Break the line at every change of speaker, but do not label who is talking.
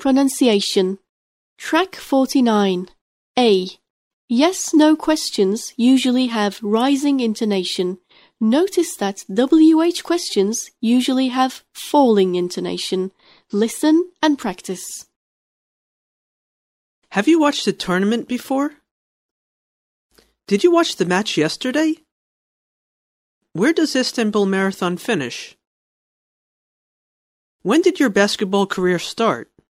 Pronunciation Track 49 A. Yes no questions usually have rising intonation. Notice that WH questions usually have falling intonation. Listen and practice.
Have you watched the tournament before? Did you watch the match yesterday? Where does Istanbul Marathon finish? When did your basketball career start?